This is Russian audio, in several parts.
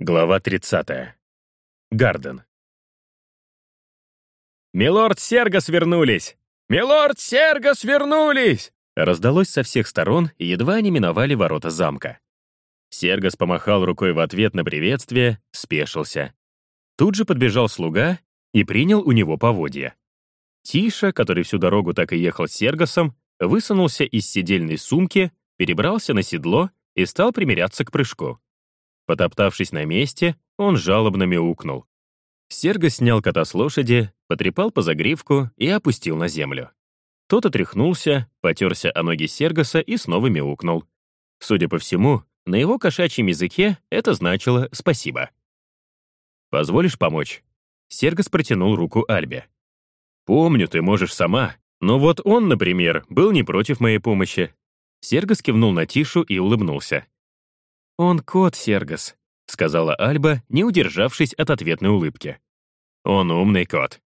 Глава 30. Гарден. «Милорд Сергас вернулись! Милорд Сергас вернулись!» Раздалось со всех сторон, и едва не миновали ворота замка. Сергас помахал рукой в ответ на приветствие, спешился. Тут же подбежал слуга и принял у него поводья. Тиша, который всю дорогу так и ехал с Сергасом, высунулся из седельной сумки, перебрался на седло и стал примиряться к прыжку. Потоптавшись на месте, он жалобно мяукнул. Серго снял кота с лошади, потрепал по загривку и опустил на землю. Тот отряхнулся, потерся о ноги Сергоса и снова мяукнул. Судя по всему, на его кошачьем языке это значило «спасибо». «Позволишь помочь?» Сергос протянул руку Альбе. «Помню, ты можешь сама, но вот он, например, был не против моей помощи». Сергос кивнул на Тишу и улыбнулся. «Он кот, Сергас», — сказала Альба, не удержавшись от ответной улыбки. «Он умный кот».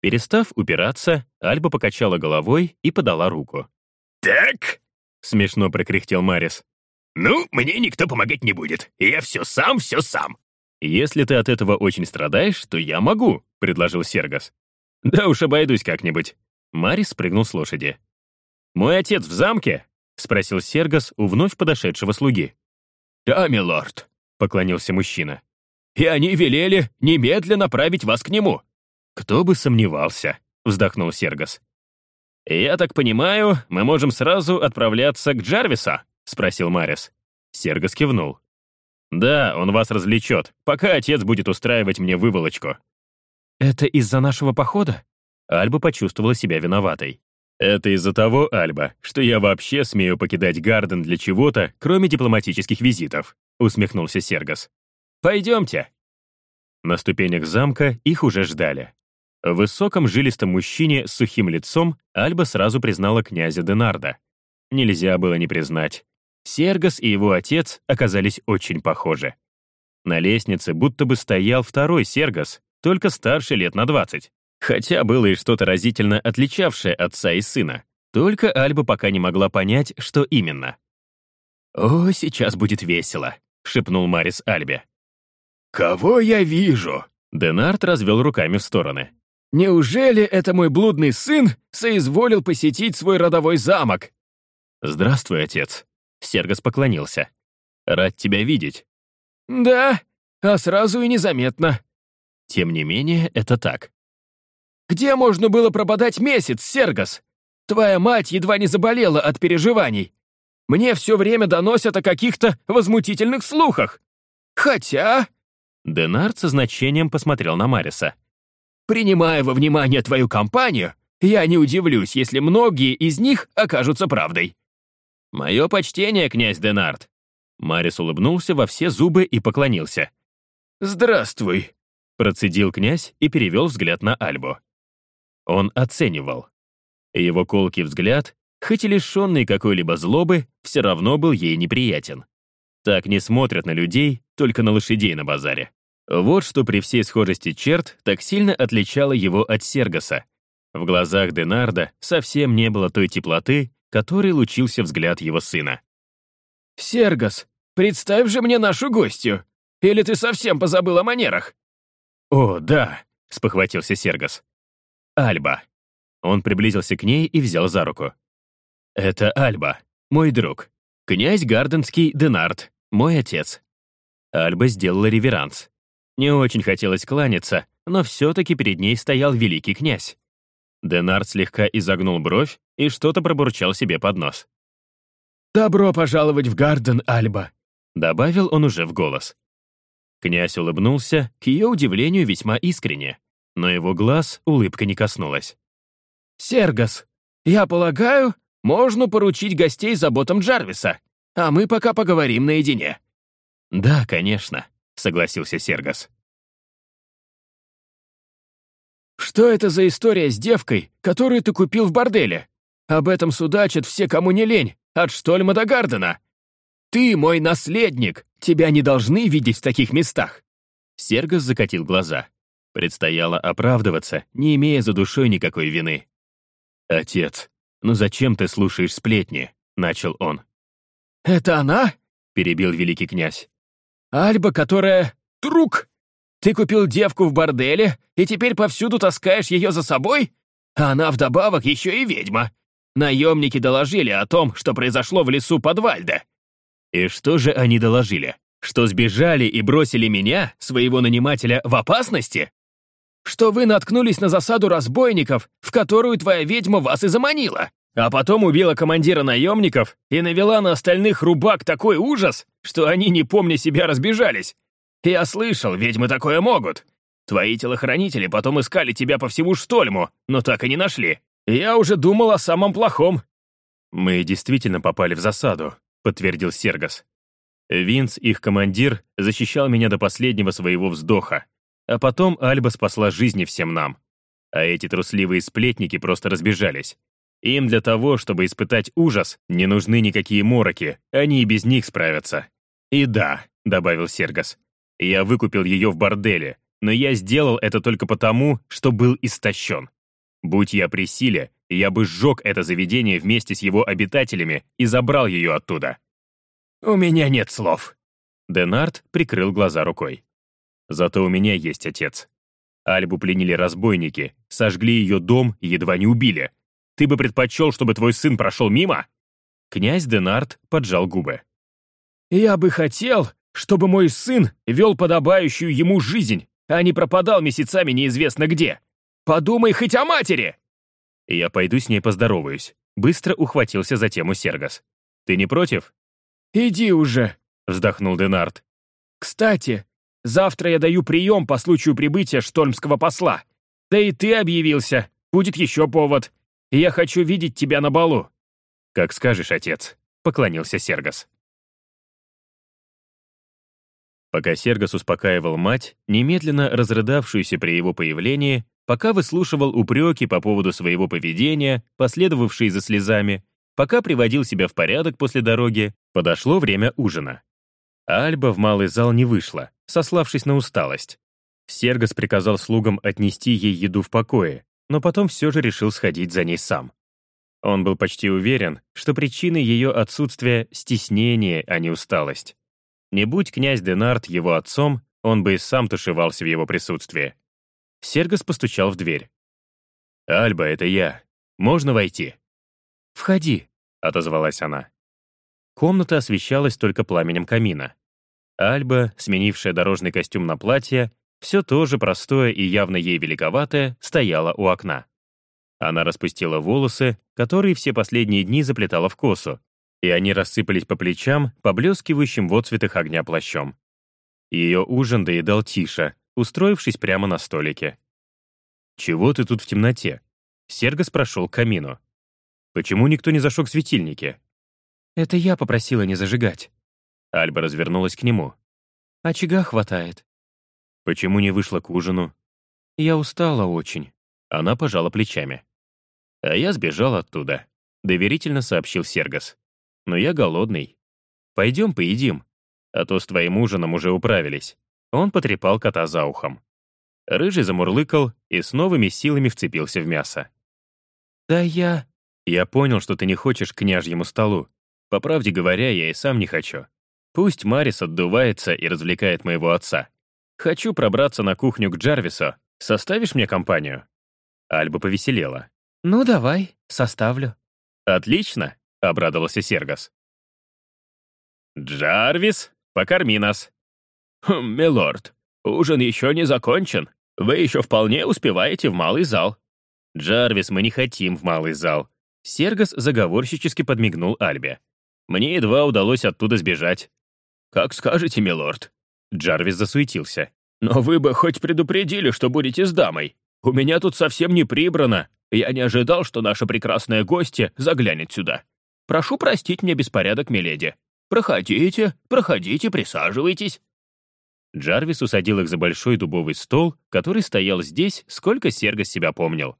Перестав упираться, Альба покачала головой и подала руку. «Так?» — смешно прокряхтел Марис. «Ну, мне никто помогать не будет. Я все сам, все сам». «Если ты от этого очень страдаешь, то я могу», — предложил Сергас. «Да уж обойдусь как-нибудь». Марис спрыгнул с лошади. «Мой отец в замке?» — спросил Сергас у вновь подошедшего слуги. «Да, милорд», — поклонился мужчина. «И они велели немедленно направить вас к нему». «Кто бы сомневался», — вздохнул Сергас. «Я так понимаю, мы можем сразу отправляться к Джарвиса?» — спросил Марис. Сергас кивнул. «Да, он вас развлечет, пока отец будет устраивать мне выволочку». «Это из-за нашего похода?» Альба почувствовала себя виноватой. Это из-за того, Альба, что я вообще смею покидать Гарден для чего-то, кроме дипломатических визитов», — усмехнулся Сергас. «Пойдемте». На ступенях замка их уже ждали. В высоком жилистом мужчине с сухим лицом Альба сразу признала князя Денарда. Нельзя было не признать. Сергас и его отец оказались очень похожи. На лестнице будто бы стоял второй Сергас, только старше лет на двадцать. Хотя было и что-то разительно отличавшее отца и сына. Только Альба пока не могла понять, что именно. «О, сейчас будет весело», — шепнул Марис Альбе. «Кого я вижу?» Денарт развел руками в стороны. «Неужели это мой блудный сын соизволил посетить свой родовой замок?» «Здравствуй, отец», — Сергос поклонился. «Рад тебя видеть». «Да, а сразу и незаметно». Тем не менее, это так. Где можно было пропадать месяц, Сергас? Твоя мать едва не заболела от переживаний. Мне все время доносят о каких-то возмутительных слухах. Хотя...» Денард со значением посмотрел на Мариса. «Принимая во внимание твою компанию, я не удивлюсь, если многие из них окажутся правдой». «Мое почтение, князь Денард». Марис улыбнулся во все зубы и поклонился. «Здравствуй», — процедил князь и перевел взгляд на Альбу. Он оценивал. Его колкий взгляд, хоть и лишенный какой-либо злобы, все равно был ей неприятен. Так не смотрят на людей, только на лошадей на базаре. Вот что при всей схожести черт так сильно отличало его от Сергоса. В глазах Денарда совсем не было той теплоты, которой лучился взгляд его сына. «Сергос, представь же мне нашу гостью! Или ты совсем позабыл о манерах?» «О, да», — спохватился Сергос. Альба. Он приблизился к ней и взял за руку. «Это Альба, мой друг. Князь Гарденский Денард, мой отец». Альба сделала реверанс. Не очень хотелось кланяться, но все-таки перед ней стоял великий князь. Денард слегка изогнул бровь и что-то пробурчал себе под нос. «Добро пожаловать в Гарден, Альба», — добавил он уже в голос. Князь улыбнулся, к ее удивлению, весьма искренне но его глаз улыбка не коснулась. «Сергас, я полагаю, можно поручить гостей заботам Джарвиса, а мы пока поговорим наедине». «Да, конечно», — согласился Сергас. «Что это за история с девкой, которую ты купил в борделе? Об этом судачат все, кому не лень, от Штольма до Гардена. Ты мой наследник, тебя не должны видеть в таких местах». Сергас закатил глаза. Предстояло оправдываться, не имея за душой никакой вины. «Отец, ну зачем ты слушаешь сплетни?» — начал он. «Это она?» — перебил великий князь. «Альба, которая друг? Ты купил девку в борделе и теперь повсюду таскаешь ее за собой? А она вдобавок еще и ведьма. Наемники доложили о том, что произошло в лесу под Вальде. И что же они доложили? Что сбежали и бросили меня, своего нанимателя, в опасности? Что вы наткнулись на засаду разбойников, в которую твоя ведьма вас и заманила, а потом убила командира наемников и навела на остальных рубак такой ужас, что они, не помня себя, разбежались. Я слышал, ведьмы такое могут. Твои телохранители потом искали тебя по всему Штольму, но так и не нашли. Я уже думал о самом плохом». «Мы действительно попали в засаду», — подтвердил Сергас. Винс, их командир, защищал меня до последнего своего вздоха. А потом Альба спасла жизни всем нам. А эти трусливые сплетники просто разбежались. Им для того, чтобы испытать ужас, не нужны никакие мороки, они и без них справятся. «И да», — добавил Сергас, я выкупил ее в борделе, но я сделал это только потому, что был истощен. Будь я при силе, я бы сжег это заведение вместе с его обитателями и забрал ее оттуда. «У меня нет слов». Денард прикрыл глаза рукой. «Зато у меня есть отец. Альбу пленили разбойники, сожгли ее дом и едва не убили. Ты бы предпочел, чтобы твой сын прошел мимо?» Князь Денард поджал губы. «Я бы хотел, чтобы мой сын вел подобающую ему жизнь, а не пропадал месяцами неизвестно где. Подумай хоть о матери!» «Я пойду с ней поздороваюсь», — быстро ухватился за тему Сергас. «Ты не против?» «Иди уже», — вздохнул Денард. «Кстати, завтра я даю прием по случаю прибытия штольмского посла. Да и ты объявился, будет еще повод. Я хочу видеть тебя на балу». «Как скажешь, отец», — поклонился Сергас. Пока Сергас успокаивал мать, немедленно разрыдавшуюся при его появлении, пока выслушивал упреки по поводу своего поведения, последовавшие за слезами, пока приводил себя в порядок после дороги, подошло время ужина. Альба в малый зал не вышла, сославшись на усталость. Сергас приказал слугам отнести ей еду в покое, но потом все же решил сходить за ней сам. Он был почти уверен, что причиной ее отсутствия — стеснение, а не усталость. Не будь князь Денарт его отцом, он бы и сам тушевался в его присутствии. Сергас постучал в дверь. «Альба, это я. Можно войти?» «Входи», — отозвалась она. Комната освещалась только пламенем камина. Альба, сменившая дорожный костюм на платье, все тоже простое и явно ей великоватое, стояла у окна. Она распустила волосы, которые все последние дни заплетала в косу, и они рассыпались по плечам, поблескивающим в отцветах огня плащом. Ее ужин доедал Тиша, устроившись прямо на столике. «Чего ты тут в темноте?» Сергас прошел к камину. «Почему никто не зажег светильники?» «Это я попросила не зажигать». Альба развернулась к нему. «Очага хватает». «Почему не вышла к ужину?» «Я устала очень». Она пожала плечами. «А я сбежал оттуда», — доверительно сообщил Сергас но я голодный. Пойдем поедим, а то с твоим ужином уже управились». Он потрепал кота за ухом. Рыжий замурлыкал и с новыми силами вцепился в мясо. «Да я...» «Я понял, что ты не хочешь к княжьему столу. По правде говоря, я и сам не хочу. Пусть Марис отдувается и развлекает моего отца. Хочу пробраться на кухню к Джарвису. Составишь мне компанию?» Альба повеселела. «Ну, давай, составлю». «Отлично. — обрадовался Сергас. «Джарвис, покорми нас». «Хм, «Милорд, ужин еще не закончен. Вы еще вполне успеваете в малый зал». «Джарвис, мы не хотим в малый зал». Сергас заговорщически подмигнул Альбе. «Мне едва удалось оттуда сбежать». «Как скажете, милорд». Джарвис засуетился. «Но вы бы хоть предупредили, что будете с дамой. У меня тут совсем не прибрано. Я не ожидал, что наша прекрасная гостья заглянет сюда. Прошу простить мне беспорядок, миледи. Проходите, проходите, присаживайтесь». Джарвис усадил их за большой дубовый стол, который стоял здесь, сколько Серга себя помнил.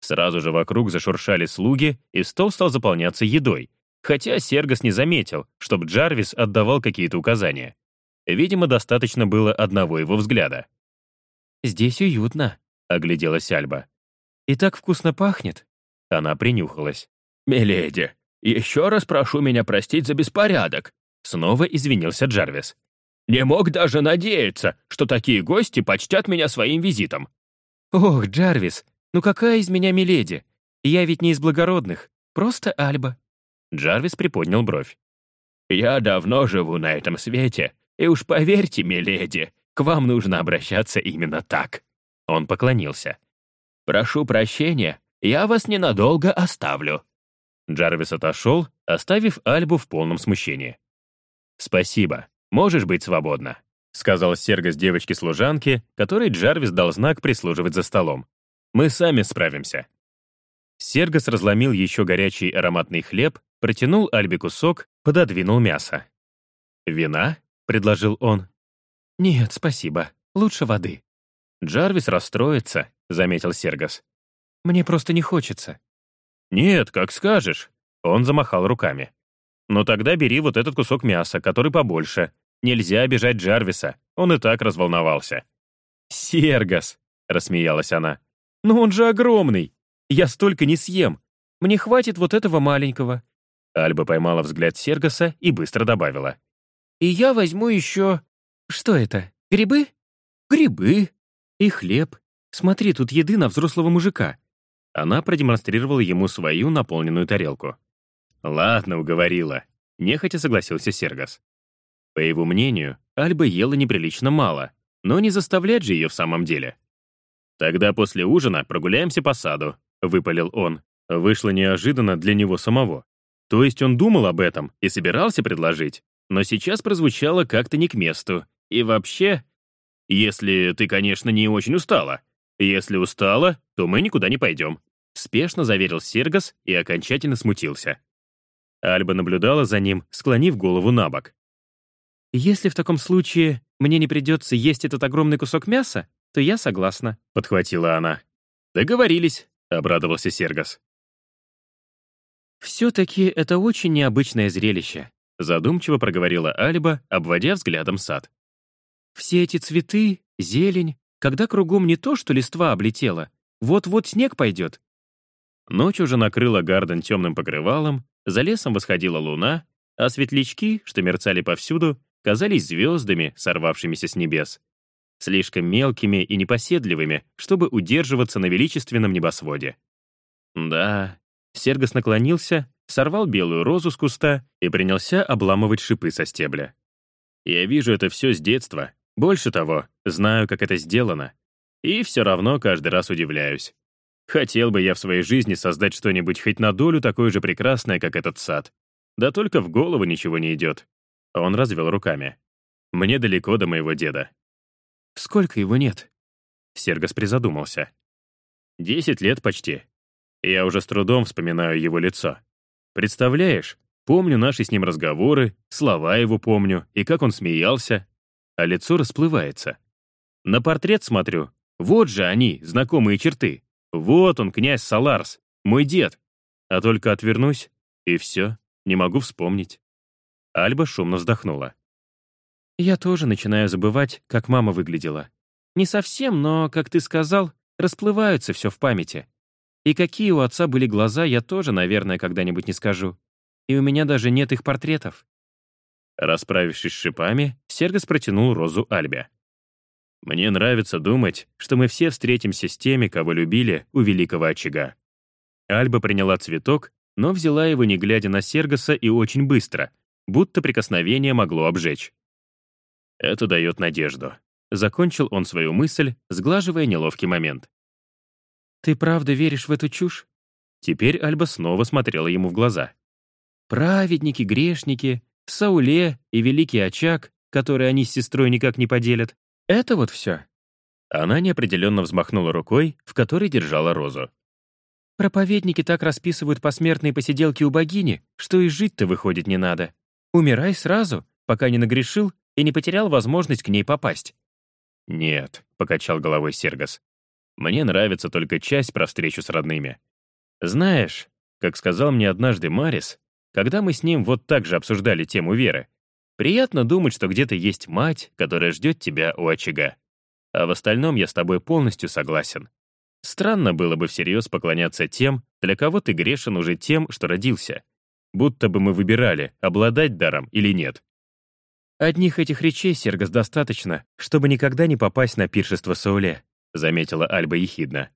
Сразу же вокруг зашуршали слуги, и стол стал заполняться едой, хотя Сергас не заметил, чтобы Джарвис отдавал какие-то указания. Видимо, достаточно было одного его взгляда. «Здесь уютно», — огляделась Альба. «И так вкусно пахнет». Она принюхалась. «Миледи, «Еще раз прошу меня простить за беспорядок», — снова извинился Джарвис. Не мог даже надеяться, что такие гости почтят меня своим визитом». «Ох, Джарвис, ну какая из меня миледи? Я ведь не из благородных, просто Альба». Джарвис приподнял бровь. «Я давно живу на этом свете, и уж поверьте, миледи, к вам нужно обращаться именно так». Он поклонился. «Прошу прощения, я вас ненадолго оставлю». Джарвис отошел, оставив Альбу в полном смущении. «Спасибо, можешь быть свободна», — сказал Сергас девочке-служанке, которой Джарвис дал знак прислуживать за столом. «Мы сами справимся». Сергас разломил еще горячий ароматный хлеб, протянул Альбе кусок, пододвинул мясо. «Вина?» — предложил он. «Нет, спасибо. Лучше воды». «Джарвис расстроится», — заметил Сергас. «Мне просто не хочется». «Нет, как скажешь». Он замахал руками. «Ну тогда бери вот этот кусок мяса, который побольше. Нельзя обижать Джарвиса, он и так разволновался». «Сергас», — рассмеялась она. «Ну он же огромный. Я столько не съем. Мне хватит вот этого маленького». Альба поймала взгляд Сергаса и быстро добавила. «И я возьму еще... Что это, грибы?» «Грибы. И хлеб. Смотри, тут еды на взрослого мужика». Она продемонстрировала ему свою наполненную тарелку. «Ладно, уговорила», — нехотя согласился Сергас. По его мнению, Альба ела неприлично мало, но не заставлять же ее в самом деле. «Тогда после ужина прогуляемся по саду», — выпалил он. Вышло неожиданно для него самого. То есть он думал об этом и собирался предложить, но сейчас прозвучало как-то не к месту. И вообще, если ты, конечно, не очень устала. Если устала, то мы никуда не пойдем. Спешно заверил Сергас и окончательно смутился. Альба наблюдала за ним, склонив голову на бок. «Если в таком случае мне не придется есть этот огромный кусок мяса, то я согласна», — подхватила она. «Договорились», — обрадовался Сергас. «Все-таки это очень необычное зрелище», — задумчиво проговорила Альба, обводя взглядом сад. «Все эти цветы, зелень, когда кругом не то, что листва облетела, вот-вот снег пойдет». Ночь уже накрыла Гарден темным покрывалом, за лесом восходила луна, а светлячки, что мерцали повсюду, казались звездами, сорвавшимися с небес. Слишком мелкими и непоседливыми, чтобы удерживаться на величественном небосводе. Да, Сергос наклонился, сорвал белую розу с куста и принялся обламывать шипы со стебля. Я вижу это все с детства. Больше того, знаю, как это сделано. И все равно каждый раз удивляюсь. Хотел бы я в своей жизни создать что-нибудь хоть на долю такое же прекрасное, как этот сад. Да только в голову ничего не идет. Он развел руками. Мне далеко до моего деда. Сколько его нет? Сергос призадумался. Десять лет почти. Я уже с трудом вспоминаю его лицо. Представляешь, помню наши с ним разговоры, слова его помню, и как он смеялся, а лицо расплывается. На портрет смотрю, вот же они, знакомые черты. Вот он, князь Саларс, мой дед. А только отвернусь, и все, не могу вспомнить. Альба шумно вздохнула. Я тоже начинаю забывать, как мама выглядела. Не совсем, но, как ты сказал, расплываются все в памяти. И какие у отца были глаза, я тоже, наверное, когда-нибудь не скажу. И у меня даже нет их портретов. Расправившись с шипами, Сергас протянул розу Альбе. «Мне нравится думать, что мы все встретимся с теми, кого любили у великого очага». Альба приняла цветок, но взяла его, не глядя на Сергаса, и очень быстро, будто прикосновение могло обжечь. Это дает надежду. Закончил он свою мысль, сглаживая неловкий момент. «Ты правда веришь в эту чушь?» Теперь Альба снова смотрела ему в глаза. «Праведники, грешники, Сауле и Великий Очаг, который они с сестрой никак не поделят. Это вот все». Она неопределенно взмахнула рукой, в которой держала розу. «Проповедники так расписывают посмертные посиделки у богини, что и жить-то выходит не надо. Умирай сразу, пока не нагрешил и не потерял возможность к ней попасть». «Нет», — покачал головой Сергас. Мне нравится только часть про встречу с родными. Знаешь, как сказал мне однажды Марис, когда мы с ним вот так же обсуждали тему веры, приятно думать, что где-то есть мать, которая ждет тебя у очага. А в остальном я с тобой полностью согласен. Странно было бы всерьез поклоняться тем, для кого ты грешен уже тем, что родился. Будто бы мы выбирали, обладать даром или нет. «Одних этих речей, Сергас, достаточно, чтобы никогда не попасть на пиршество Сауле», заметила Альба ехидно.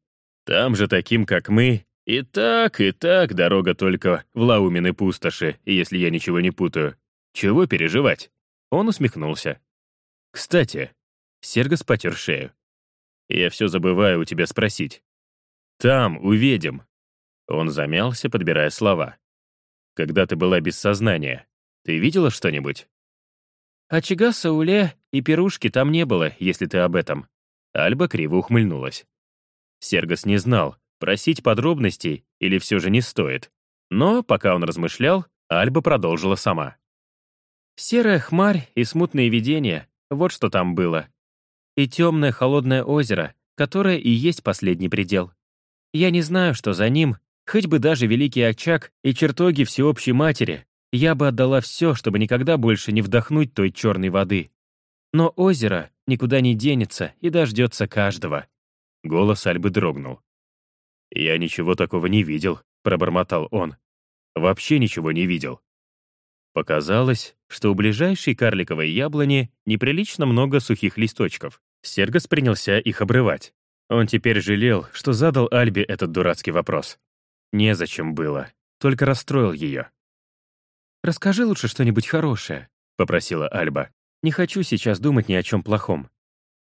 «Там же таким, как мы, и так, и так дорога только в Лаумины пустоши, если я ничего не путаю. Чего переживать?» Он усмехнулся. «Кстати», Сергас потер шею. «Я все забываю у тебя спросить. Там увидим». Он замялся, подбирая слова. «Когда ты была без сознания, ты видела что-нибудь?» «Очага Сауле и пирушки там не было, если ты об этом». Альба криво ухмыльнулась. Сергас не знал, просить подробностей или все же не стоит. Но, пока он размышлял, Альба продолжила сама. «Серая хмарь и смутные видения — вот что там было. И темное холодное озеро, которое и есть последний предел. Я не знаю, что за ним, хоть бы даже Великий Очаг и чертоги Всеобщей Матери, я бы отдала все, чтобы никогда больше не вдохнуть той черной воды. Но озеро никуда не денется и дождется каждого. Голос Альбы дрогнул. «Я ничего такого не видел», — пробормотал он. «Вообще ничего не видел». Показалось, что у ближайшей карликовой яблони неприлично много сухих листочков. Сергас принялся их обрывать. Он теперь жалел, что задал Альбе этот дурацкий вопрос. Незачем было, только расстроил ее. «Расскажи лучше что-нибудь хорошее», — попросила Альба. «Не хочу сейчас думать ни о чем плохом».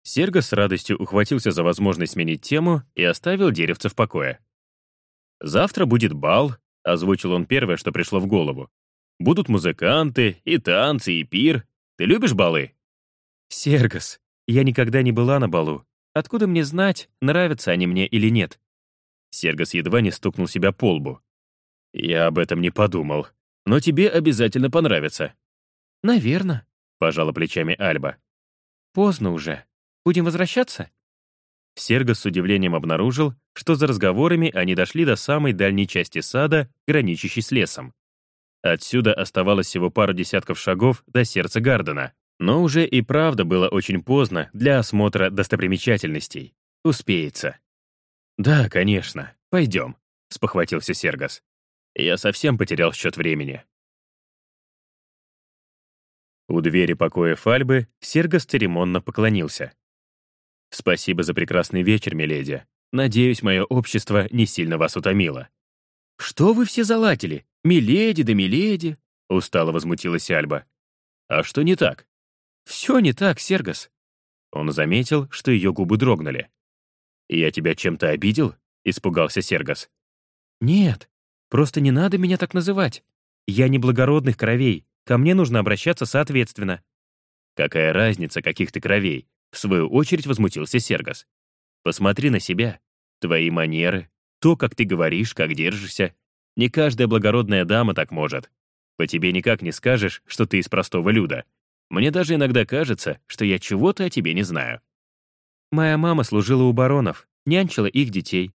Серго с радостью ухватился за возможность сменить тему и оставил деревце в покое. «Завтра будет бал», — озвучил он первое, что пришло в голову. «Будут музыканты, и танцы, и пир. Ты любишь балы?» «Сергос, я никогда не была на балу. Откуда мне знать, нравятся они мне или нет?» Сергос едва не стукнул себя по лбу. «Я об этом не подумал», но тебе обязательно понравится». «Наверно», — пожала плечами Альба. «Поздно уже. Будем возвращаться?» Серго с удивлением обнаружил, что за разговорами они дошли до самой дальней части сада, граничащей с лесом. Отсюда оставалось всего пару десятков шагов до сердца Гардена, но уже и правда было очень поздно для осмотра достопримечательностей. Успеется. «Да, конечно. Пойдем», — спохватился Сергас. Я совсем потерял счет времени. У двери покоя Фальбы Сергос церемонно поклонился. «Спасибо за прекрасный вечер, миледи. Надеюсь, мое общество не сильно вас утомило». «Что вы все залатили? Миледи да миледи!» — устало возмутилась Альба. «А что не так?» «Все не так, Сергос». Он заметил, что ее губы дрогнули. «Я тебя чем-то обидел?» — испугался Сергос. «Нет, Просто не надо меня так называть. Я не благородных кровей, ко мне нужно обращаться соответственно». «Какая разница, каких ты кровей?» В свою очередь возмутился Сергас. «Посмотри на себя. Твои манеры, то, как ты говоришь, как держишься. Не каждая благородная дама так может. По тебе никак не скажешь, что ты из простого люда. Мне даже иногда кажется, что я чего-то о тебе не знаю». Моя мама служила у баронов, нянчила их детей.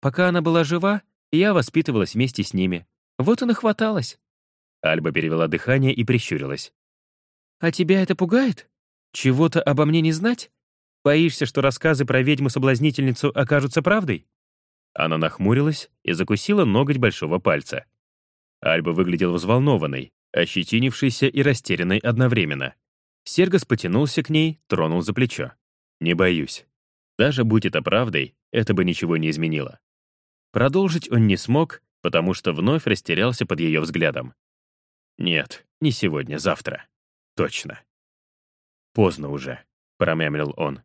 Пока она была жива, я воспитывалась вместе с ними. Вот и нахваталась». Альба перевела дыхание и прищурилась. «А тебя это пугает? Чего-то обо мне не знать? Боишься, что рассказы про ведьму-соблазнительницу окажутся правдой?» Она нахмурилась и закусила ноготь большого пальца. Альба выглядел взволнованной, ощетинившейся и растерянной одновременно. Сергос потянулся к ней, тронул за плечо. «Не боюсь. Даже будь это правдой, это бы ничего не изменило. Продолжить он не смог, потому что вновь растерялся под ее взглядом. «Нет, не сегодня, завтра. Точно». «Поздно уже», — промямлил он.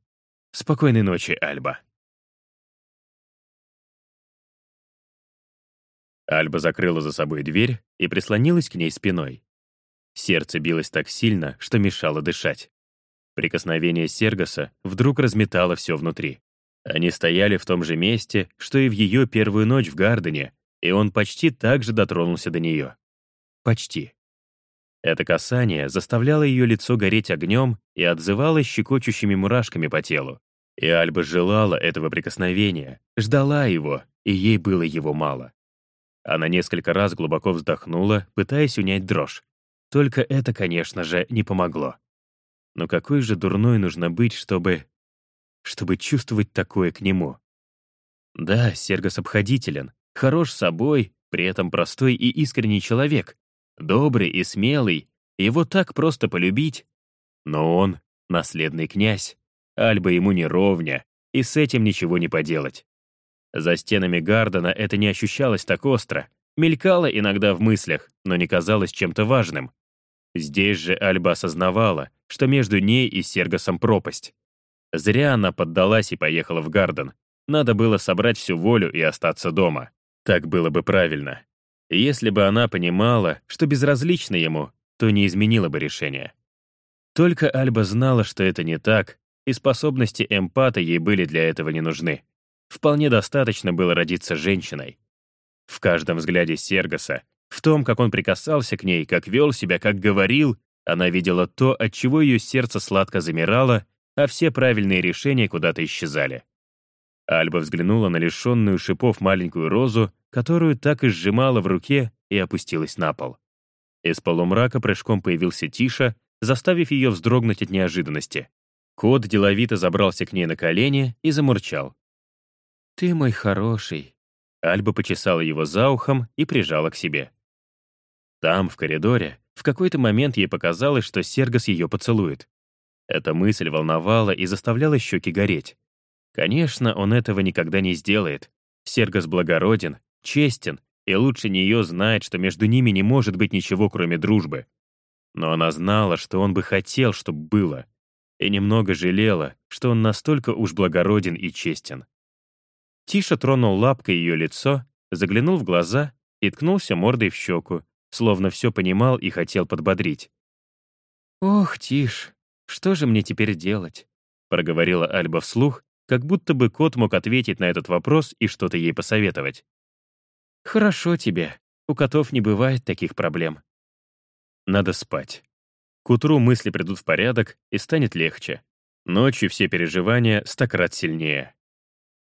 «Спокойной ночи, Альба». Альба закрыла за собой дверь и прислонилась к ней спиной. Сердце билось так сильно, что мешало дышать. Прикосновение Сергоса вдруг разметало все внутри. Они стояли в том же месте, что и в ее первую ночь в Гардене, и он почти так же дотронулся до нее. Почти. Это касание заставляло ее лицо гореть огнем и отзывалось щекочущими мурашками по телу. И Альба желала этого прикосновения, ждала его, и ей было его мало. Она несколько раз глубоко вздохнула, пытаясь унять дрожь. Только это, конечно же, не помогло. Но какой же дурной нужно быть, чтобы чтобы чувствовать такое к нему. Да, Сергос обходителен, хорош собой, при этом простой и искренний человек, добрый и смелый, его так просто полюбить. Но он — наследный князь. Альба ему не ровня, и с этим ничего не поделать. За стенами Гардена это не ощущалось так остро, мелькало иногда в мыслях, но не казалось чем-то важным. Здесь же Альба осознавала, что между ней и Сергосом пропасть. Зря она поддалась и поехала в Гарден. Надо было собрать всю волю и остаться дома. Так было бы правильно. Если бы она понимала, что безразлично ему, то не изменила бы решение. Только Альба знала, что это не так, и способности эмпата ей были для этого не нужны. Вполне достаточно было родиться женщиной. В каждом взгляде Сергоса, в том, как он прикасался к ней, как вел себя, как говорил, она видела то, от чего ее сердце сладко замирало, а все правильные решения куда-то исчезали. Альба взглянула на лишенную шипов маленькую розу, которую так и сжимала в руке, и опустилась на пол. Из полумрака прыжком появился Тиша, заставив ее вздрогнуть от неожиданности. Кот деловито забрался к ней на колени и замурчал. «Ты мой хороший». Альба почесала его за ухом и прижала к себе. Там, в коридоре, в какой-то момент ей показалось, что Сергос ее поцелует. Эта мысль волновала и заставляла щеки гореть. Конечно, он этого никогда не сделает. Сергос благороден, честен и лучше нее знает, что между ними не может быть ничего, кроме дружбы. Но она знала, что он бы хотел, чтобы было, и немного жалела, что он настолько уж благороден и честен. Тиша тронул лапкой ее лицо, заглянул в глаза и ткнулся мордой в щеку, словно все понимал и хотел подбодрить. «Ох, Тиш, что же мне теперь делать?» — проговорила Альба вслух, как будто бы кот мог ответить на этот вопрос и что-то ей посоветовать. «Хорошо тебе. У котов не бывает таких проблем». Надо спать. К утру мысли придут в порядок и станет легче. Ночью все переживания стократ сильнее.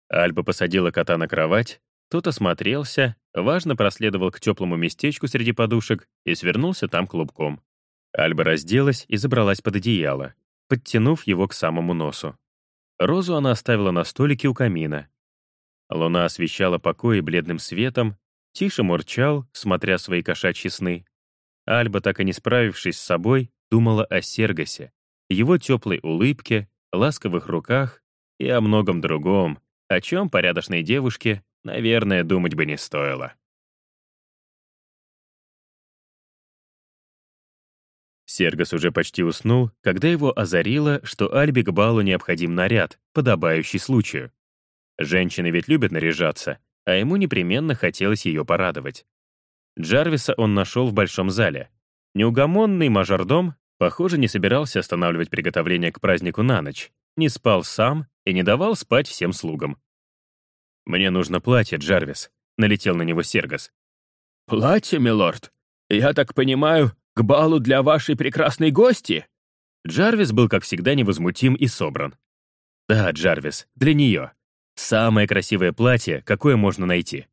Альба посадила кота на кровать, тот осмотрелся, важно проследовал к теплому местечку среди подушек и свернулся там клубком. Альба разделась и забралась под одеяло, подтянув его к самому носу. Розу она оставила на столике у камина. Луна освещала покои бледным светом, тише мурчал, смотря свои кошачьи сны. Альба, так и не справившись с собой, думала о Сергосе, его теплой улыбке, ласковых руках и о многом другом, о чем порядочной девушке, наверное, думать бы не стоило. Сергос уже почти уснул, когда его озарило, что Альбе к балу необходим наряд, подобающий случаю. Женщины ведь любят наряжаться, а ему непременно хотелось ее порадовать. Джарвиса он нашел в большом зале. Неугомонный мажордом, похоже, не собирался останавливать приготовление к празднику на ночь, не спал сам и не давал спать всем слугам. «Мне нужно платье, Джарвис», — налетел на него Сергос. «Платье, милорд? Я так понимаю, к балу для вашей прекрасной гости?» Джарвис был, как всегда, невозмутим и собран. «Да, Джарвис, для нее. Самое красивое платье, какое можно найти».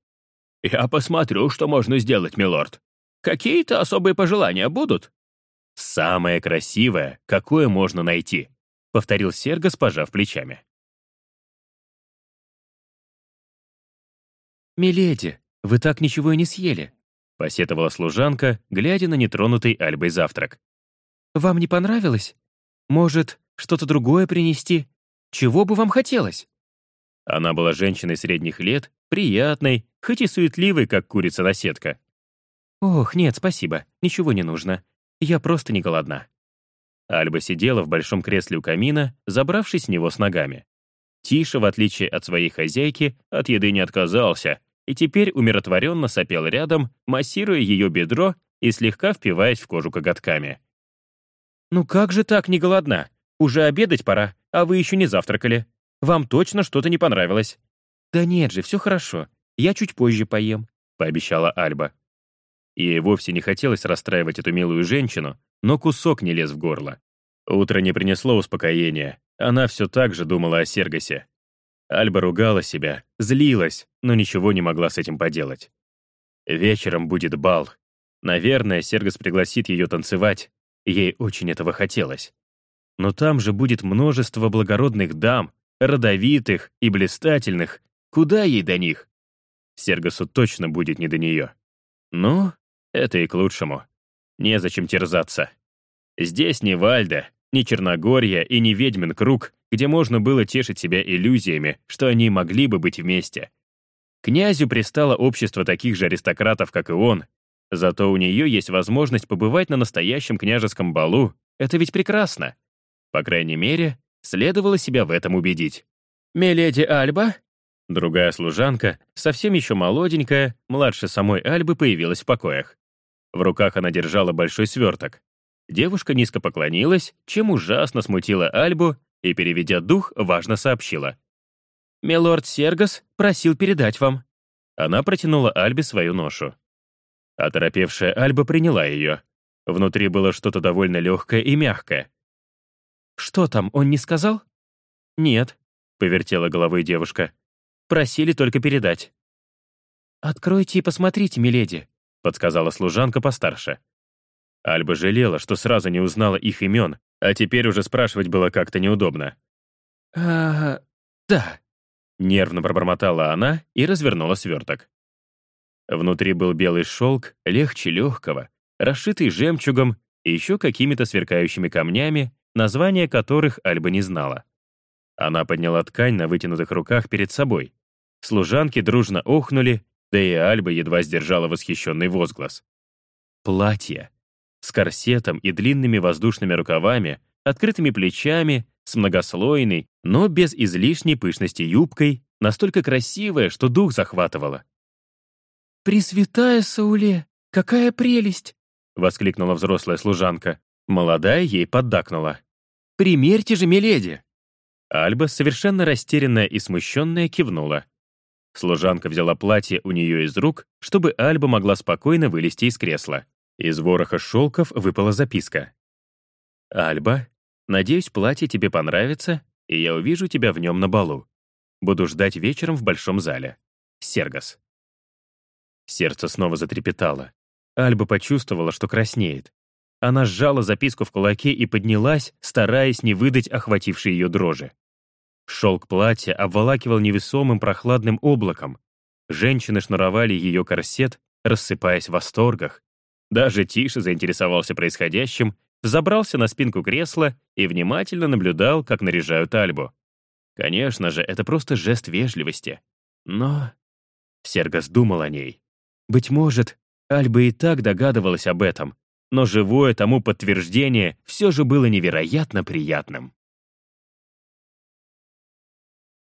«Я посмотрю, что можно сделать, милорд. Какие-то особые пожелания будут?» «Самое красивое, какое можно найти», — повторил Сергос, пожав плечами. «Миледи, вы так ничего и не съели», — посетовала служанка, глядя на нетронутый Альбой завтрак. «Вам не понравилось? Может, что-то другое принести? Чего бы вам хотелось?» Она была женщиной средних лет, приятной, хоть и суетливой, как курица-наседка. «Ох, нет, спасибо, ничего не нужно. Я просто не голодна». Альба сидела в большом кресле у камина, забравшись в него с ногами. Тиша, в отличие от своей хозяйки, от еды не отказался и теперь умиротворенно сопел рядом, массируя ее бедро и слегка впиваясь в кожу коготками. «Ну как же так не голодна? Уже обедать пора, а вы еще не завтракали. Вам точно что-то не понравилось». «Да нет же, все хорошо. Я чуть позже поем», — пообещала Альба. Ей вовсе не хотелось расстраивать эту милую женщину, но кусок не лез в горло. Утро не принесло успокоения, она все так же думала о Сергосе. Альба ругала себя, злилась, но ничего не могла с этим поделать. Вечером будет бал. Наверное, Сергос пригласит ее танцевать. Ей очень этого хотелось. Но там же будет множество благородных дам, родовитых и блистательных. Куда ей до них? Сергосу точно будет не до нее. Ну, это и к лучшему. Незачем терзаться. Здесь не Вальда, Ни Черногория и ни Ведьмин круг, где можно было тешить себя иллюзиями, что они могли бы быть вместе. Князю пристало общество таких же аристократов, как и он, зато у нее есть возможность побывать на настоящем княжеском балу. Это ведь прекрасно. По крайней мере, следовало себя в этом убедить. «Миледи Альба?» Другая служанка, совсем еще молоденькая, младше самой Альбы, появилась в покоях. В руках она держала большой сверток. Девушка низко поклонилась, чем ужасно смутила Альбу и, переведя дух, важно сообщила. «Милорд Сергас просил передать вам». Она протянула Альбе свою ношу. Оторопевшая Альба приняла ее. Внутри было что-то довольно легкое и мягкое. «Что там, он не сказал?» «Нет», — повертела головой девушка. «Просили только передать». «Откройте и посмотрите, миледи», — подсказала служанка постарше. Альба жалела, что сразу не узнала их имен, а теперь уже спрашивать было как-то неудобно. «А, да», — нервно пробормотала она и развернула сверток. Внутри был белый шелк, легче легкого, расшитый жемчугом и еще какими-то сверкающими камнями, названия которых Альба не знала. Она подняла ткань на вытянутых руках перед собой. Служанки дружно охнули, да и Альба едва сдержала восхищенный возглас. Платье с корсетом и длинными воздушными рукавами, открытыми плечами, с многослойной, но без излишней пышности юбкой, настолько красивая, что дух захватывала. «Пресвятая Сауле, какая прелесть!» — воскликнула взрослая служанка. Молодая ей поддакнула. «Примерьте же, миледи!» Альба, совершенно растерянная и смущенная, кивнула. Служанка взяла платье у нее из рук, чтобы Альба могла спокойно вылезти из кресла. Из вороха шелков выпала записка. «Альба, надеюсь, платье тебе понравится, и я увижу тебя в нем на балу. Буду ждать вечером в большом зале. Сергас». Сердце снова затрепетало. Альба почувствовала, что краснеет. Она сжала записку в кулаке и поднялась, стараясь не выдать охватившей ее дрожи. Шелк платья обволакивал невесомым прохладным облаком. Женщины шнуровали ее корсет, рассыпаясь в восторгах, даже Тише заинтересовался происходящим, забрался на спинку кресла и внимательно наблюдал, как наряжают Альбу. Конечно же, это просто жест вежливости. Но... Сергас думал о ней. Быть может, Альба и так догадывалась об этом, но живое тому подтверждение все же было невероятно приятным.